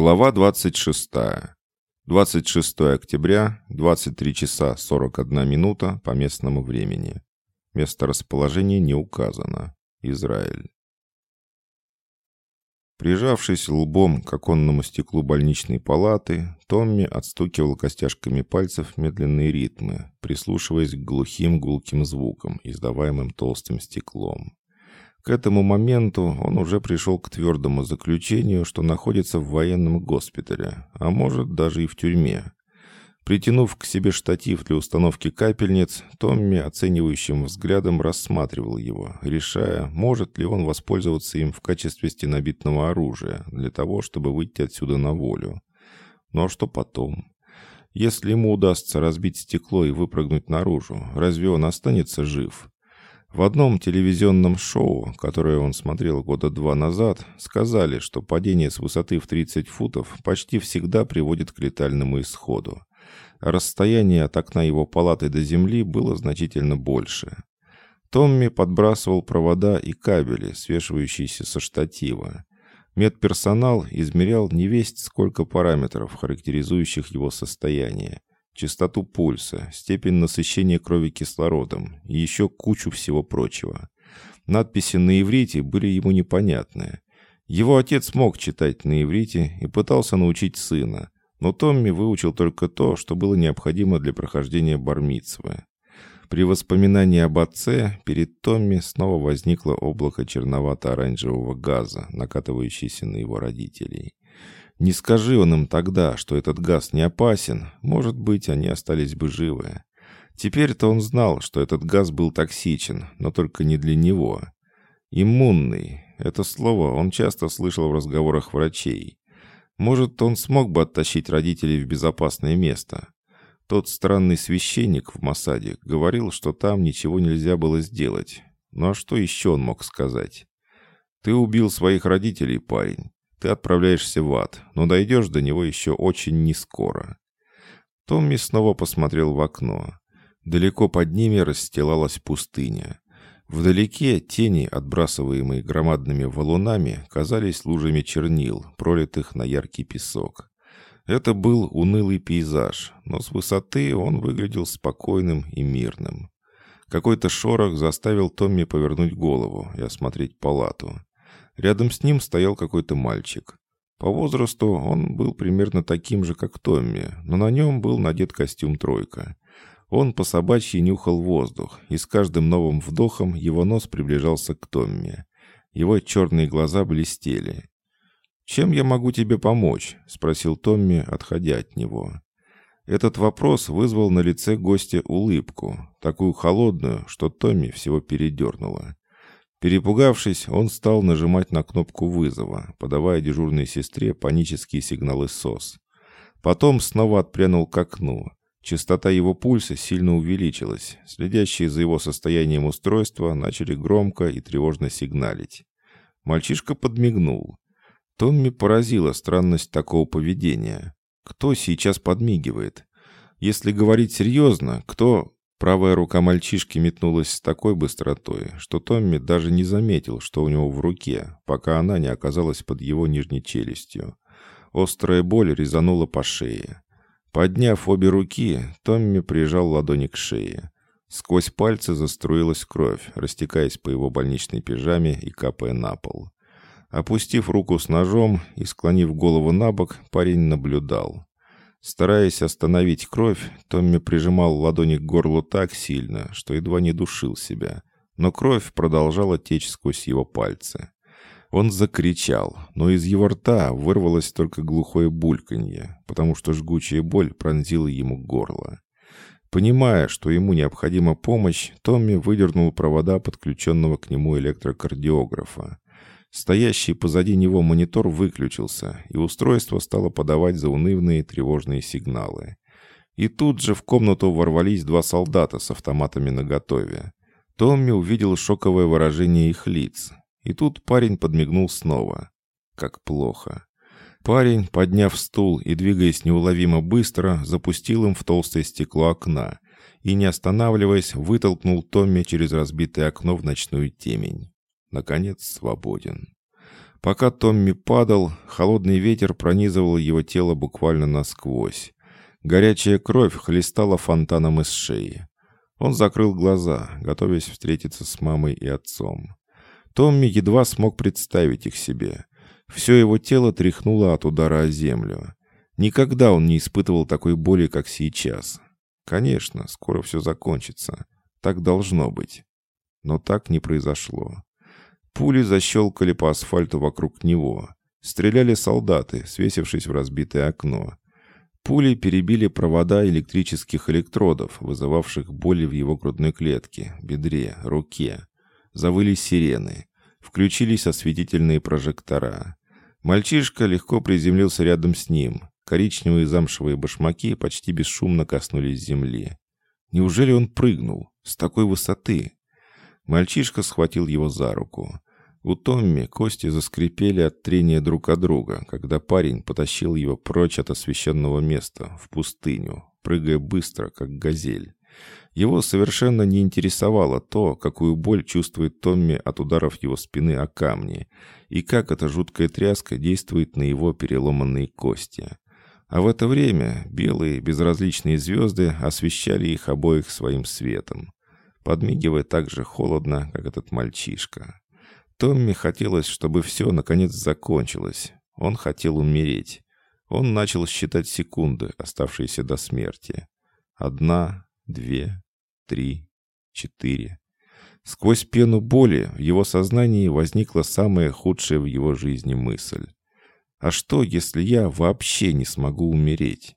Глава 26. 26 октября, 23 часа 41 минута по местному времени. Место расположения не указано. Израиль. Прижавшись лбом к оконному стеклу больничной палаты, Томми отстукивал костяшками пальцев медленные ритмы, прислушиваясь к глухим гулким звукам, издаваемым толстым стеклом. К этому моменту он уже пришел к твердому заключению, что находится в военном госпитале, а может даже и в тюрьме. Притянув к себе штатив для установки капельниц, Томми оценивающим взглядом рассматривал его, решая, может ли он воспользоваться им в качестве стенобитного оружия для того, чтобы выйти отсюда на волю. Ну, а что потом? Если ему удастся разбить стекло и выпрыгнуть наружу, разве он останется жив? В одном телевизионном шоу, которое он смотрел года два назад, сказали, что падение с высоты в 30 футов почти всегда приводит к летальному исходу. Расстояние от окна его палаты до земли было значительно больше. Томми подбрасывал провода и кабели, свешивающиеся со штатива. Медперсонал измерял невесть сколько параметров, характеризующих его состояние частоту пульса, степень насыщения крови кислородом и еще кучу всего прочего. Надписи на иврите были ему непонятны. Его отец мог читать на иврите и пытался научить сына, но Томми выучил только то, что было необходимо для прохождения бармицвы. При воспоминании об отце перед Томми снова возникло облако черновато-оранжевого газа, накатывающееся на его родителей. Не скажи он им тогда, что этот газ не опасен, может быть, они остались бы живы. Теперь-то он знал, что этот газ был токсичен, но только не для него. Иммунный. Это слово он часто слышал в разговорах врачей. Может, он смог бы оттащить родителей в безопасное место. Тот странный священник в Масаде говорил, что там ничего нельзя было сделать. Ну а что еще он мог сказать? «Ты убил своих родителей, парень. Ты отправляешься в ад, но дойдешь до него еще очень нескоро. Томми снова посмотрел в окно. Далеко под ними расстилалась пустыня. Вдалеке тени, отбрасываемые громадными валунами, казались лужами чернил, пролитых на яркий песок. Это был унылый пейзаж, но с высоты он выглядел спокойным и мирным. Какой-то шорох заставил Томми повернуть голову и осмотреть палату. Рядом с ним стоял какой-то мальчик. По возрасту он был примерно таким же, как Томми, но на нем был надет костюм «тройка». Он по собачьи нюхал воздух, и с каждым новым вдохом его нос приближался к Томми. Его черные глаза блестели. «Чем я могу тебе помочь?» — спросил Томми, отходя от него. Этот вопрос вызвал на лице гостя улыбку, такую холодную, что Томми всего передернуло. Перепугавшись, он стал нажимать на кнопку вызова, подавая дежурной сестре панические сигналы СОС. Потом снова отпрянул к окну. Частота его пульса сильно увеличилась. Следящие за его состоянием устройства начали громко и тревожно сигналить. Мальчишка подмигнул. Томми поразила странность такого поведения. Кто сейчас подмигивает? Если говорить серьезно, кто... Правая рука мальчишки метнулась с такой быстротой, что Томми даже не заметил, что у него в руке, пока она не оказалась под его нижней челюстью. Острая боль резанула по шее. Подняв обе руки, Томми прижал ладони к шее. Сквозь пальцы заструилась кровь, растекаясь по его больничной пижаме и капая на пол. Опустив руку с ножом и склонив голову на бок, парень наблюдал. Стараясь остановить кровь, Томми прижимал ладони к горлу так сильно, что едва не душил себя, но кровь продолжала течь сквозь его пальцы. Он закричал, но из его рта вырвалось только глухое бульканье, потому что жгучая боль пронзила ему горло. Понимая, что ему необходима помощь, Томми выдернул провода подключенного к нему электрокардиографа. Стоящий позади него монитор выключился, и устройство стало подавать заунывные тревожные сигналы. И тут же в комнату ворвались два солдата с автоматами наготове. Томми увидел шоковое выражение их лиц. И тут парень подмигнул снова. Как плохо. Парень, подняв стул и двигаясь неуловимо быстро, запустил им в толстое стекло окна и, не останавливаясь, вытолкнул Томми через разбитое окно в ночную темень наконец, свободен. Пока Томми падал, холодный ветер пронизывал его тело буквально насквозь. Горячая кровь хлестала фонтаном из шеи. Он закрыл глаза, готовясь встретиться с мамой и отцом. Томми едва смог представить их себе. Все его тело тряхнуло от удара о землю. Никогда он не испытывал такой боли, как сейчас. Конечно, скоро все закончится. Так должно быть. Но так не произошло. Пули защелкали по асфальту вокруг него. Стреляли солдаты, свесившись в разбитое окно. Пули перебили провода электрических электродов, вызывавших боли в его грудной клетке, бедре, руке. Завыли сирены. Включились осветительные прожектора. Мальчишка легко приземлился рядом с ним. Коричневые замшевые башмаки почти бесшумно коснулись земли. Неужели он прыгнул? С такой высоты? Мальчишка схватил его за руку. У Томми кости заскрипели от трения друг от друга, когда парень потащил его прочь от освещенного места, в пустыню, прыгая быстро, как газель. Его совершенно не интересовало то, какую боль чувствует Томми от ударов его спины о камни, и как эта жуткая тряска действует на его переломанные кости. А в это время белые безразличные звезды освещали их обоих своим светом, подмигивая так же холодно, как этот мальчишка. Томми хотелось, чтобы все наконец закончилось. Он хотел умереть. Он начал считать секунды, оставшиеся до смерти. Одна, две, три, четыре. Сквозь пену боли в его сознании возникла самая худшая в его жизни мысль. А что, если я вообще не смогу умереть?